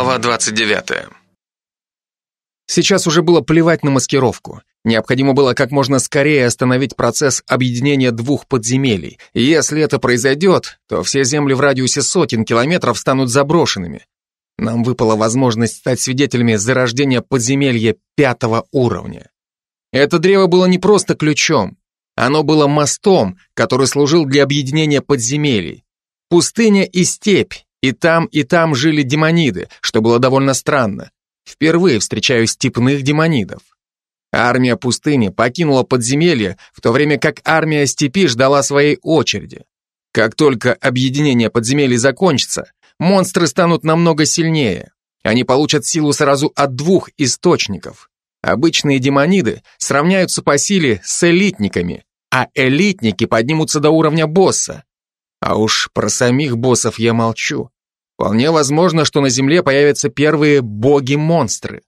Глава 29. Сейчас уже было плевать на маскировку. Необходимо было как можно скорее остановить процесс объединения двух подземелий. Если это произойдет, то все земли в радиусе сотен километров станут заброшенными. Нам выпала возможность стать свидетелями зарождения подземелья пятого уровня. Это древо было не просто ключом. Оно было мостом, который служил для объединения подземелий. Пустыня и степь, и там, и там жили демониды, что было довольно странно. Впервые встречаю степных демонидов. Армия пустыни покинула подземелье, в то время как армия степи ждала своей очереди. Как только объединение подземелий закончится, монстры станут намного сильнее. Они получат силу сразу от двух источников. Обычные демониды сравняются по силе с элитниками, а элитники поднимутся до уровня босса. А уж про самих боссов я молчу. Вполне возможно, что на Земле появятся первые боги-монстры.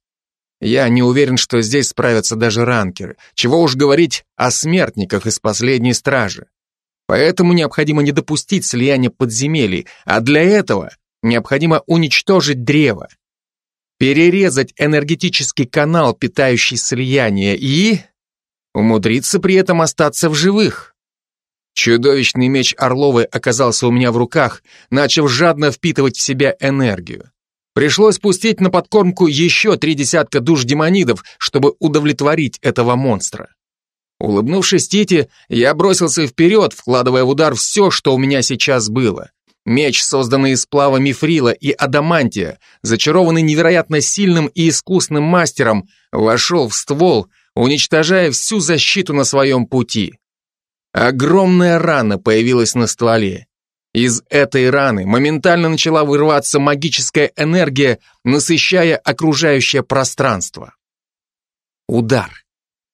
Я не уверен, что здесь справятся даже ранкеры. Чего уж говорить о смертниках из последней стражи. Поэтому необходимо не допустить слияния подземелий, а для этого необходимо уничтожить древо. Перерезать энергетический канал, питающий слияние, и умудриться при этом остаться в живых. Чудовищный меч Орловой оказался у меня в руках, начав жадно впитывать в себя энергию. Пришлось пустить на подкормку еще три десятка душ демонидов, чтобы удовлетворить этого монстра. Улыбнувшись Тите, я бросился вперед, вкладывая в удар все, что у меня сейчас было. Меч, созданный из сплава мифрила и адамантия, зачарованный невероятно сильным и искусным мастером, вошел в ствол, уничтожая всю защиту на своем пути. Огромная рана появилась на стволе. Из этой раны моментально начала вырываться магическая энергия, насыщая окружающее пространство. Удар.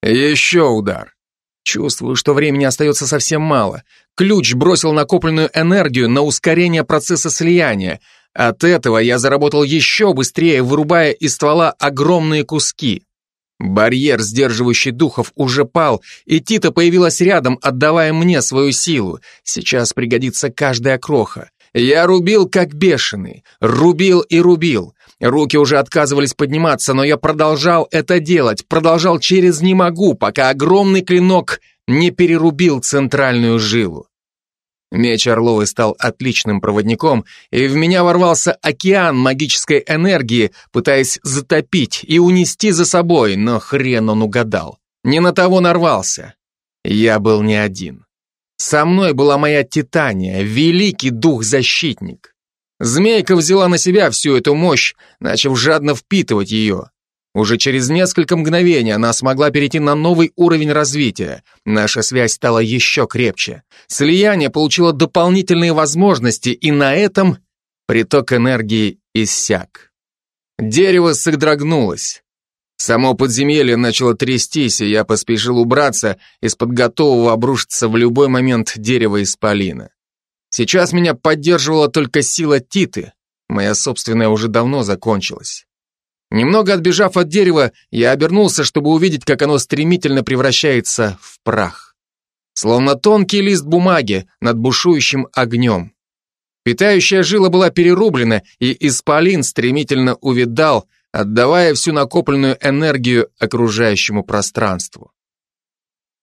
Еще удар. Чувствую, что времени остается совсем мало. Ключ бросил накопленную энергию на ускорение процесса слияния. От этого я заработал еще быстрее, вырубая из ствола огромные куски. Барьер, сдерживающий духов, уже пал, и Тита появилась рядом, отдавая мне свою силу. Сейчас пригодится каждая кроха. Я рубил как бешеный, рубил и рубил. Руки уже отказывались подниматься, но я продолжал это делать, продолжал через «не могу», пока огромный клинок не перерубил центральную жилу. Меч Орловой стал отличным проводником, и в меня ворвался океан магической энергии, пытаясь затопить и унести за собой, но хрен он угадал. Не на того нарвался. Я был не один. Со мной была моя Титания, великий дух-защитник. Змейка взяла на себя всю эту мощь, начав жадно впитывать ее. Уже через несколько мгновений она смогла перейти на новый уровень развития. Наша связь стала еще крепче. Слияние получило дополнительные возможности, и на этом приток энергии иссяк. Дерево содрогнулось. Само подземелье начало трястись, и я поспешил убраться из-под готового обрушиться в любой момент дерева исполина. Сейчас меня поддерживала только сила Титы, моя собственная уже давно закончилась. Немного отбежав от дерева, я обернулся, чтобы увидеть, как оно стремительно превращается в прах. Словно тонкий лист бумаги над бушующим огнем. Питающая жила была перерублена, и исполин стремительно увидал, отдавая всю накопленную энергию окружающему пространству.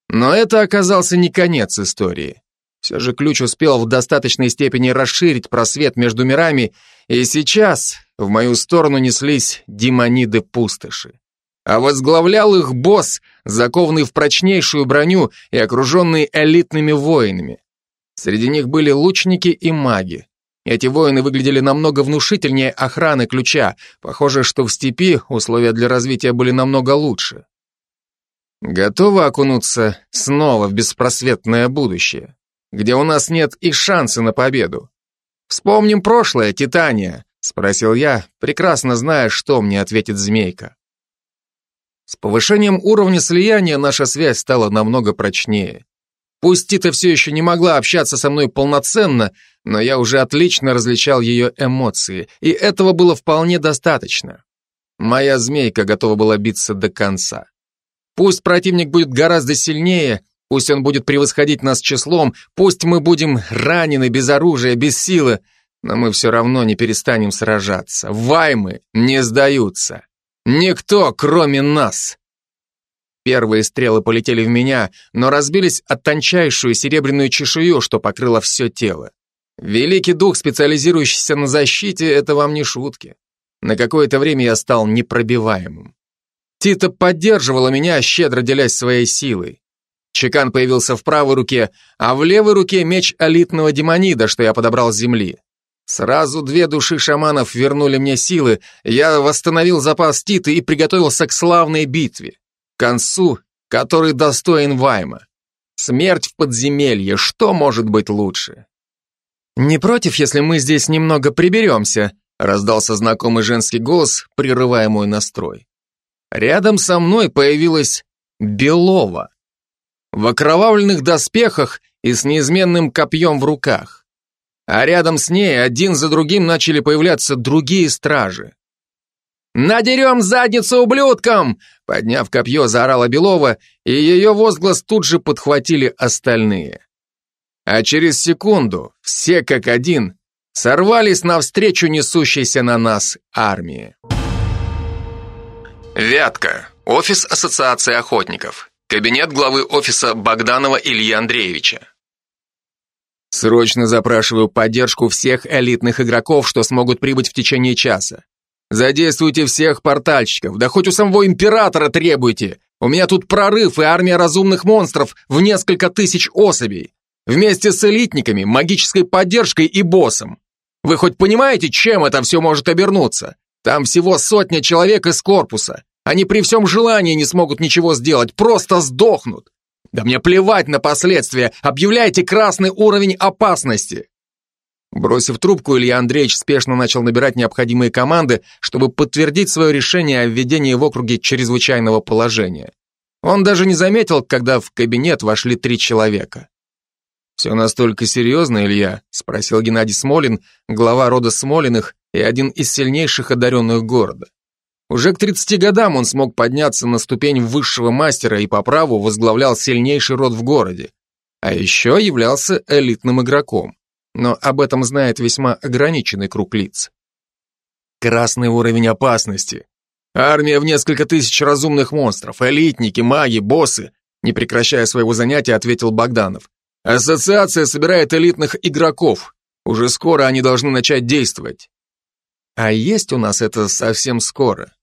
Но это оказался не конец истории. Все же ключ успел в достаточной степени расширить просвет между мирами, и сейчас в мою сторону неслись демониды пустоши. А возглавлял их босс, закованный в прочнейшую броню и окруженный элитными воинами. Среди них были лучники и маги. Эти воины выглядели намного внушительнее охраны ключа. Похоже, что в степи условия для развития были намного лучше. Готовы окунуться снова в беспросветное будущее? Где у нас нет и шанса на победу. Вспомним прошлое, Титания, спросил я, прекрасно зная, что мне ответит змейка. С повышением уровня слияния наша связь стала намного прочнее. Пусть Тита все еще не могла общаться со мной полноценно, но я уже отлично различал ее эмоции, и этого было вполне достаточно. Моя змейка готова была биться до конца. Пусть противник будет гораздо сильнее, Пусть он будет превосходить нас числом, пусть мы будем ранены без оружия, без силы, но мы все равно не перестанем сражаться. Ваймы не сдаются. Никто, кроме нас. Первые стрелы полетели в меня, но разбились от тончайшую серебряную чешую, что покрыло все тело. Великий дух, специализирующийся на защите, это вам не шутки. На какое-то время я стал непробиваемым. Тита поддерживала меня, щедро делясь своей силой. Чекан появился в правой руке, а в левой руке меч элитного демонида, что я подобрал с земли. Сразу две души шаманов вернули мне силы, я восстановил запас Титы и приготовился к славной битве. К концу, который достоин Вайма. Смерть в подземелье, что может быть лучше? «Не против, если мы здесь немного приберемся?» раздался знакомый женский голос, прерывая мой настрой. Рядом со мной появилась Белова. В окровавленных доспехах и с неизменным копьем в руках а рядом с ней один за другим начали появляться другие стражи. «Надерем задницу ублюдкам!» Подняв копье, заорала Белова, и ее возглас тут же подхватили остальные. А через секунду все как один сорвались навстречу несущейся на нас армии. Вятка. Офис Ассоциации охотников. Кабинет главы офиса Богданова Ильи Андреевича. Срочно запрашиваю поддержку всех элитных игроков, что смогут прибыть в течение часа. Задействуйте всех портальщиков, да хоть у самого императора требуйте. У меня тут прорыв и армия разумных монстров в несколько тысяч особей. Вместе с элитниками, магической поддержкой и боссом. Вы хоть понимаете, чем это все может обернуться? Там всего сотня человек из корпуса. Они при всем желании не смогут ничего сделать, просто сдохнут. Да мне плевать на последствия, объявляйте красный уровень опасности. Бросив трубку, Илья Андреевич спешно начал набирать необходимые команды, чтобы подтвердить свое решение о введении в округе чрезвычайного положения. Он даже не заметил, когда в кабинет вошли три человека. «Все настолько серьезно, Илья?» – спросил Геннадий Смолин, глава рода Смолиных и один из сильнейших одаренных города. Уже к 30 годам он смог подняться на ступень высшего мастера и по праву возглавлял сильнейший род в городе. А еще являлся элитным игроком. Но об этом знает весьма ограниченный круг лиц. Красный уровень опасности. Армия в несколько тысяч разумных монстров, элитники, маги, боссы. Не прекращая своего занятия, ответил Богданов. Ассоциация собирает элитных игроков. Уже скоро они должны начать действовать. А есть у нас это совсем скоро.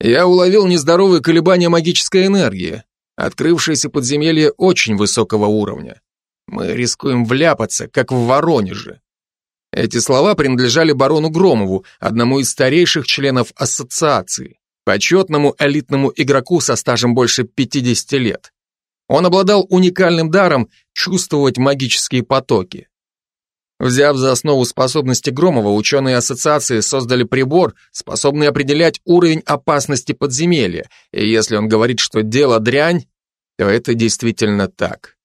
Я уловил нездоровые колебания магической энергии. Открывшееся подземелье очень высокого уровня. Мы рискуем вляпаться, как в Воронеже. Эти слова принадлежали барону Громову, одному из старейших членов ассоциации, почетному элитному игроку со стажем больше 50 лет. Он обладал уникальным даром чувствовать магические потоки. Взяв за основу способности Громова, ученые ассоциации создали прибор, способный определять уровень опасности подземелья, и если он говорит, что дело дрянь, то это действительно так.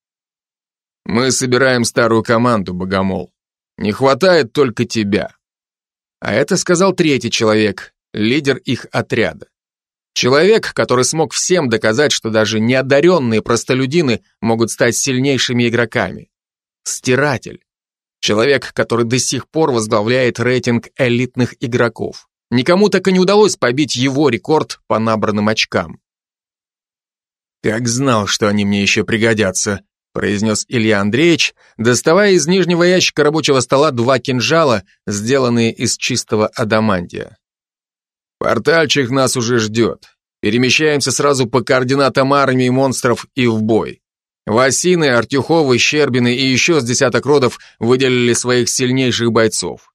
Мы собираем старую команду, Богомол. Не хватает только тебя. А это сказал третий человек, лидер их отряда. Человек, который смог всем доказать, что даже неодаренные простолюдины могут стать сильнейшими игроками. Стиратель. Человек, который до сих пор возглавляет рейтинг элитных игроков. Никому так и не удалось побить его рекорд по набранным очкам. «Как знал, что они мне еще пригодятся», произнес Илья Андреевич, доставая из нижнего ящика рабочего стола два кинжала, сделанные из чистого адамантия. «Портальчик нас уже ждет. Перемещаемся сразу по координатам армии монстров и в бой. Васины, Артюховы, Щербины и еще с десяток родов выделили своих сильнейших бойцов.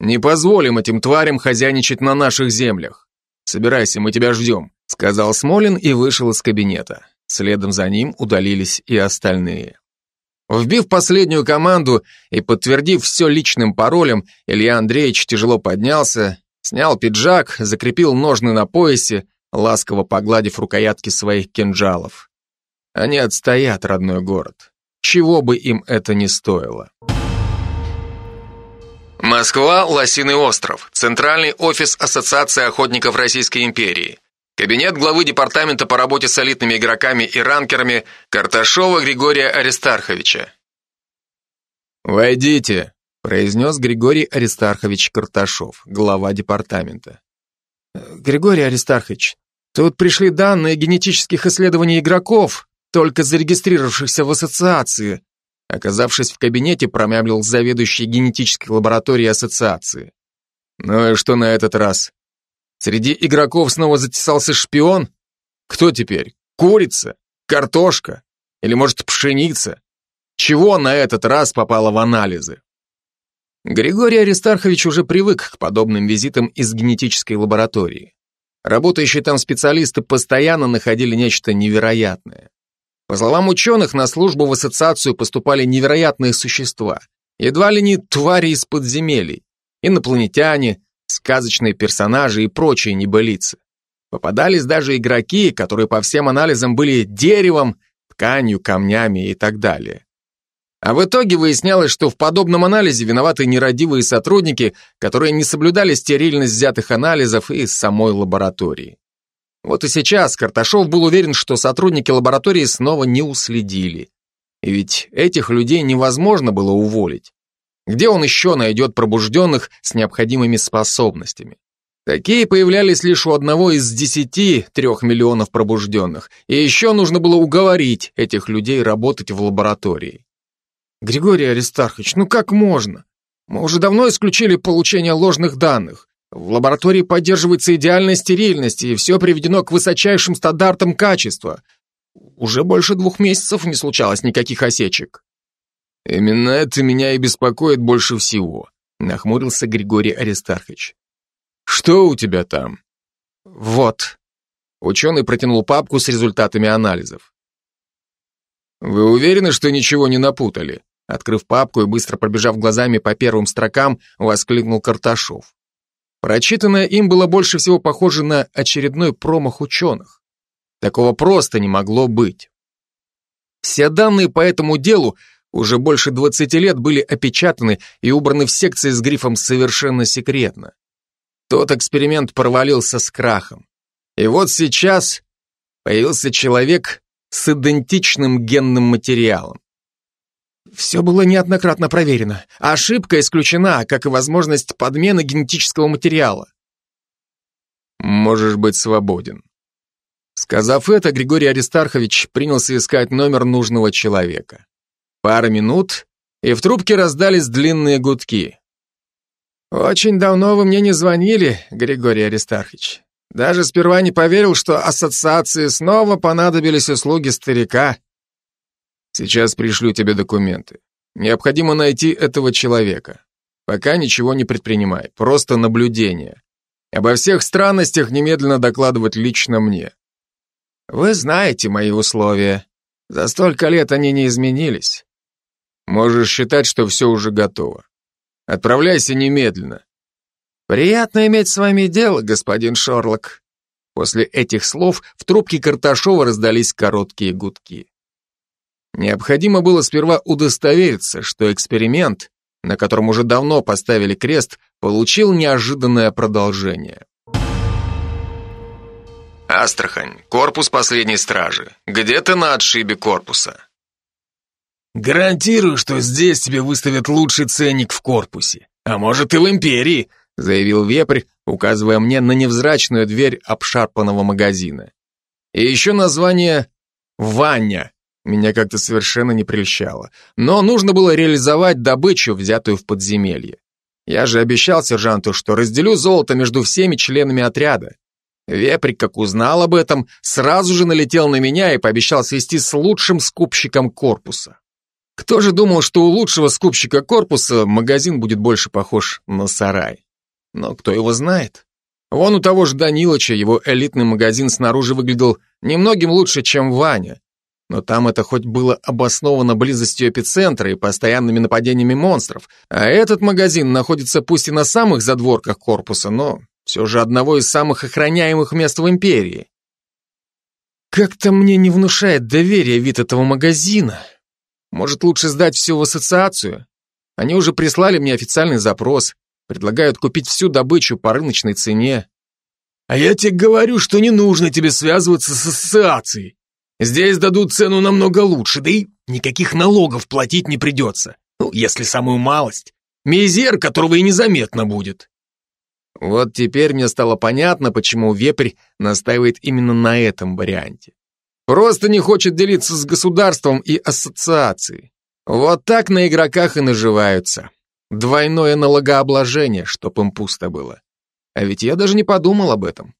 Не позволим этим тварям хозяйничать на наших землях. Собирайся, мы тебя ждем, сказал Смолин и вышел из кабинета. Следом за ним удалились и остальные. Вбив последнюю команду и подтвердив все личным паролем, Илья Андреевич тяжело поднялся, снял пиджак, закрепил ножны на поясе, ласково погладив рукоятки своих кинжалов. Они отстоят родной город. Чего бы им это ни стоило. Москва, Лосиный остров. Центральный офис Ассоциации охотников Российской империи. Кабинет главы департамента по работе с элитными игроками и ранкерами Карташова Григория Аристарховича. «Войдите», произнес Григорий Аристархович Карташов, глава департамента. Григорий Аристархович, тут пришли данные генетических исследований игроков, только зарегистрировавшихся в ассоциации. Оказавшись в кабинете, промямлил заведующий генетической лабораторией ассоциации. Ну и что на этот раз? Среди игроков снова затесался шпион? Кто теперь? Курица? Картошка? Или, может, пшеница? Чего на этот раз попало в анализы? Григорий Аристархович уже привык к подобным визитам из генетической лаборатории. Работающие там специалисты постоянно находили нечто невероятное. По словам ученых, на службу в ассоциацию поступали невероятные существа, едва ли не твари из подземелий, инопланетяне, сказочные персонажи и прочие небылицы. Попадались даже игроки, которые по всем анализам были деревом, тканью, камнями и так далее. А в итоге выяснялось, что в подобном анализе виноваты нерадивые сотрудники, которые не соблюдали стерильность взятых анализов и самой лаборатории. Вот и сейчас Карташов был уверен, что сотрудники лаборатории снова не уследили. И ведь этих людей невозможно было уволить. Где он еще найдет пробужденных с необходимыми способностями? Такие появлялись лишь у одного из десяти трех миллионов пробужденных, и еще нужно было уговорить этих людей работать в лаборатории. Григорий Аристархович, ну как можно? Мы уже давно исключили получение ложных данных. В лаборатории поддерживается идеальная стерильность, и все приведено к высочайшим стандартам качества. Уже больше двух месяцев не случалось никаких осечек. Именно это меня и беспокоит больше всего, нахмурился Григорий Аристархович. Что у тебя там? Вот. Ученый протянул папку с результатами анализов. Вы уверены, что ничего не напутали? Открыв папку и быстро пробежав глазами по первым строкам, воскликнул Карташов. Прочитанное им было больше всего похоже на очередной промах ученых. Такого просто не могло быть. Все данные по этому делу уже больше 20 лет были опечатаны и убраны в секции с грифом «Совершенно секретно». Тот эксперимент провалился с крахом. И вот сейчас появился человек с идентичным генным материалом. Все было неоднократно проверено. Ошибка исключена, как и возможность подмены генетического материала. Можешь быть свободен. Сказав это, Григорий Аристархович принялся искать номер нужного человека. Пара минут, и в трубке раздались длинные гудки. «Очень давно вы мне не звонили, Григорий Аристархович. Даже сперва не поверил, что ассоциации снова понадобились услуги старика. Сейчас пришлю тебе документы. Необходимо найти этого человека. Пока ничего не предпринимай, просто наблюдение. Обо всех странностях немедленно докладывать лично мне. Вы знаете мои условия. За столько лет они не изменились. Можешь считать, что все уже готово. Отправляйся немедленно. Приятно иметь с вами дело, господин Шорлок. После этих слов в трубке Карташова раздались короткие гудки. Необходимо было сперва удостовериться, что эксперимент, на котором уже давно поставили крест, получил неожиданное продолжение. Астрахань, корпус последней стражи. Где-то на отшибе корпуса. «Гарантирую, что здесь тебе выставят лучший ценник в корпусе. А может и в империи», заявил вепрь, указывая мне на невзрачную дверь обшарпанного магазина. И еще название «Ваня», меня как-то совершенно не прельщало. Но нужно было реализовать добычу, взятую в подземелье. Я же обещал сержанту, что разделю золото между всеми членами отряда. Веприк, как узнал об этом, сразу же налетел на меня и пообещал свести с лучшим скупщиком корпуса. Кто же думал, что у лучшего скупщика корпуса магазин будет больше похож на сарай? Но кто его знает? Вон у того же Данилыча его элитный магазин снаружи выглядел немногим лучше, чем Ваня, но там это хоть было обосновано близостью эпицентра и постоянными нападениями монстров, а этот магазин находится пусть и на самых задворках корпуса, но все же одного из самых охраняемых мест в империи. Как-то мне не внушает доверия вид этого магазина. Может, лучше сдать все в ассоциацию? Они уже прислали мне официальный запрос, предлагают купить всю добычу по рыночной цене. А я тебе говорю, что не нужно тебе связываться с ассоциацией. Здесь дадут цену намного лучше, да и никаких налогов платить не придется. Ну, если самую малость. Мизер, которого и незаметно будет. Вот теперь мне стало понятно, почему Вепрь настаивает именно на этом варианте. Просто не хочет делиться с государством и ассоциацией. Вот так на игроках и наживаются. Двойное налогообложение, чтоб им пусто было. А ведь я даже не подумал об этом.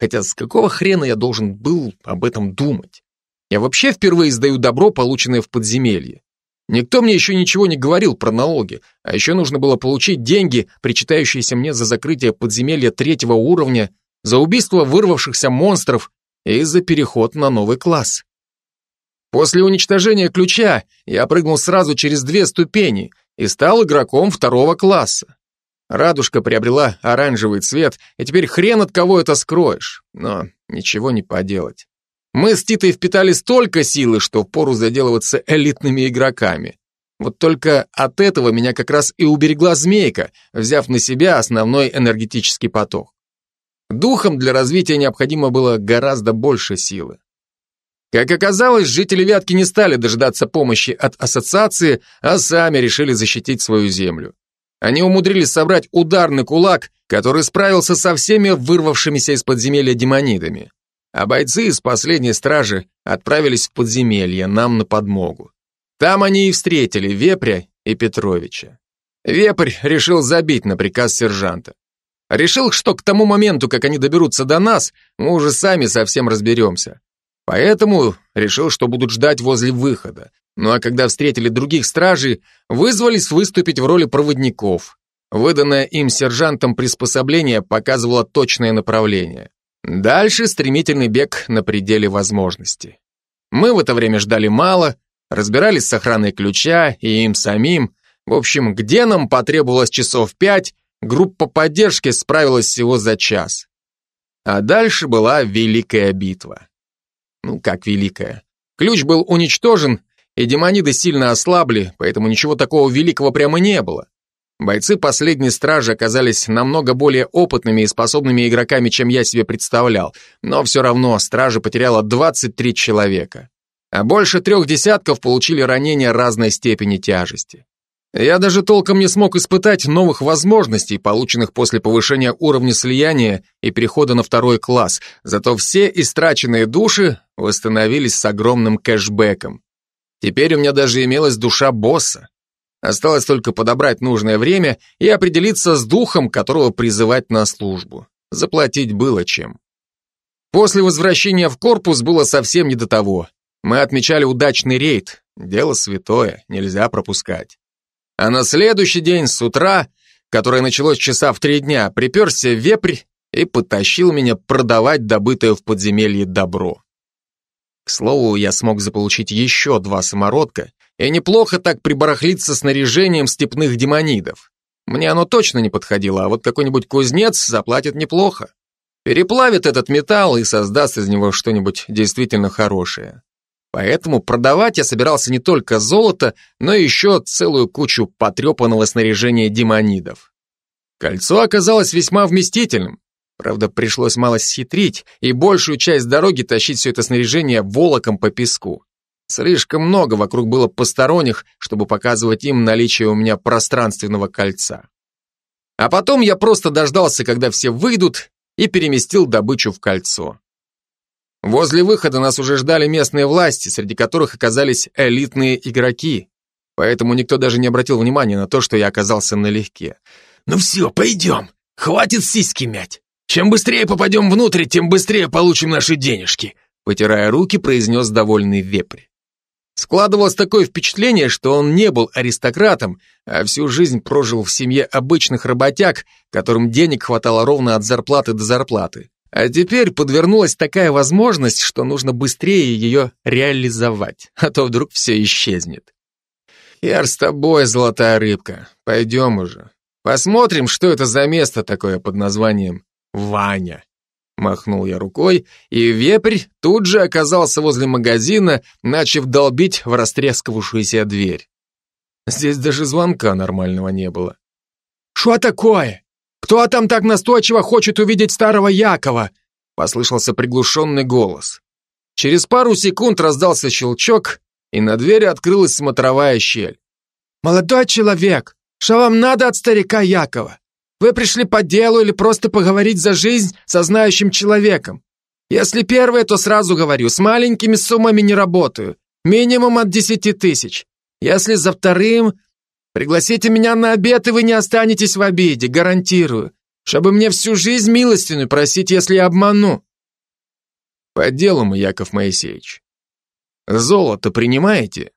Хотя с какого хрена я должен был об этом думать? Я вообще впервые сдаю добро, полученное в подземелье. Никто мне еще ничего не говорил про налоги, а еще нужно было получить деньги, причитающиеся мне за закрытие подземелья третьего уровня, за убийство вырвавшихся монстров и за переход на новый класс. После уничтожения ключа я прыгнул сразу через две ступени и стал игроком второго класса. Радужка приобрела оранжевый цвет, и теперь хрен от кого это скроешь. Но ничего не поделать. Мы с Титой впитали столько силы, что впору заделываться элитными игроками. Вот только от этого меня как раз и уберегла змейка, взяв на себя основной энергетический поток. Духом для развития необходимо было гораздо больше силы. Как оказалось, жители Вятки не стали дожидаться помощи от ассоциации, а сами решили защитить свою землю. Они умудрились собрать ударный кулак, который справился со всеми вырвавшимися из подземелья демонидами. А бойцы из последней стражи отправились в подземелье нам на подмогу. Там они и встретили Вепря и Петровича. Вепрь решил забить на приказ сержанта. Решил, что к тому моменту, как они доберутся до нас, мы уже сами совсем разберемся. Поэтому решил, что будут ждать возле выхода. Ну а когда встретили других стражей, вызвались выступить в роли проводников. Выданное им сержантом приспособление показывало точное направление. Дальше стремительный бег на пределе возможностей. Мы в это время ждали мало, разбирались с охраной ключа и им самим. В общем, где нам потребовалось часов пять, группа поддержки справилась всего за час. А дальше была великая битва. Ну, как великая. Ключ был уничтожен, и демониды сильно ослабли, поэтому ничего такого великого прямо не было. Бойцы последней стражи оказались намного более опытными и способными игроками, чем я себе представлял, но все равно стража потеряла 23 человека. А больше трех десятков получили ранения разной степени тяжести. Я даже толком не смог испытать новых возможностей, полученных после повышения уровня слияния и перехода на второй класс, зато все истраченные души восстановились с огромным кэшбэком. Теперь у меня даже имелась душа босса. Осталось только подобрать нужное время и определиться с духом, которого призывать на службу. Заплатить было чем. После возвращения в корпус было совсем не до того. Мы отмечали удачный рейд. Дело святое, нельзя пропускать. А на следующий день с утра, которое началось часа в три дня, приперся вепрь и потащил меня продавать добытое в подземелье добро. К слову, я смог заполучить еще два самородка и неплохо так прибарахлиться снаряжением степных демонидов. Мне оно точно не подходило, а вот какой-нибудь кузнец заплатит неплохо. Переплавит этот металл и создаст из него что-нибудь действительно хорошее. Поэтому продавать я собирался не только золото, но еще целую кучу потрепанного снаряжения демонидов. Кольцо оказалось весьма вместительным, Правда, пришлось мало схитрить и большую часть дороги тащить все это снаряжение волоком по песку. Слишком много вокруг было посторонних, чтобы показывать им наличие у меня пространственного кольца. А потом я просто дождался, когда все выйдут, и переместил добычу в кольцо. Возле выхода нас уже ждали местные власти, среди которых оказались элитные игроки, поэтому никто даже не обратил внимания на то, что я оказался налегке. «Ну все, пойдем, хватит сиськи мять!» Чем быстрее попадем внутрь, тем быстрее получим наши денежки», потирая руки, произнес довольный вепрь. Складывалось такое впечатление, что он не был аристократом, а всю жизнь прожил в семье обычных работяг, которым денег хватало ровно от зарплаты до зарплаты. А теперь подвернулась такая возможность, что нужно быстрее ее реализовать, а то вдруг все исчезнет. Хер с тобой, золотая рыбка, пойдем уже. Посмотрим, что это за место такое под названием Ваня. Махнул я рукой, и вепрь тут же оказался возле магазина, начав долбить в растрескавшуюся дверь. Здесь даже звонка нормального не было. «Что такое? Кто там так настойчиво хочет увидеть старого Якова?» Послышался приглушенный голос. Через пару секунд раздался щелчок, и на двери открылась смотровая щель. «Молодой человек, Что вам надо от старика Якова? Вы пришли по делу или просто поговорить за жизнь со знающим человеком? Если первое, то сразу говорю, с маленькими суммами не работаю. Минимум от десяти тысяч. Если за вторым, пригласите меня на обед, и вы не останетесь в обиде, гарантирую. Чтобы мне всю жизнь милостину просить, если я обману. По делу мы, Яков Моисеевич. Золото принимаете?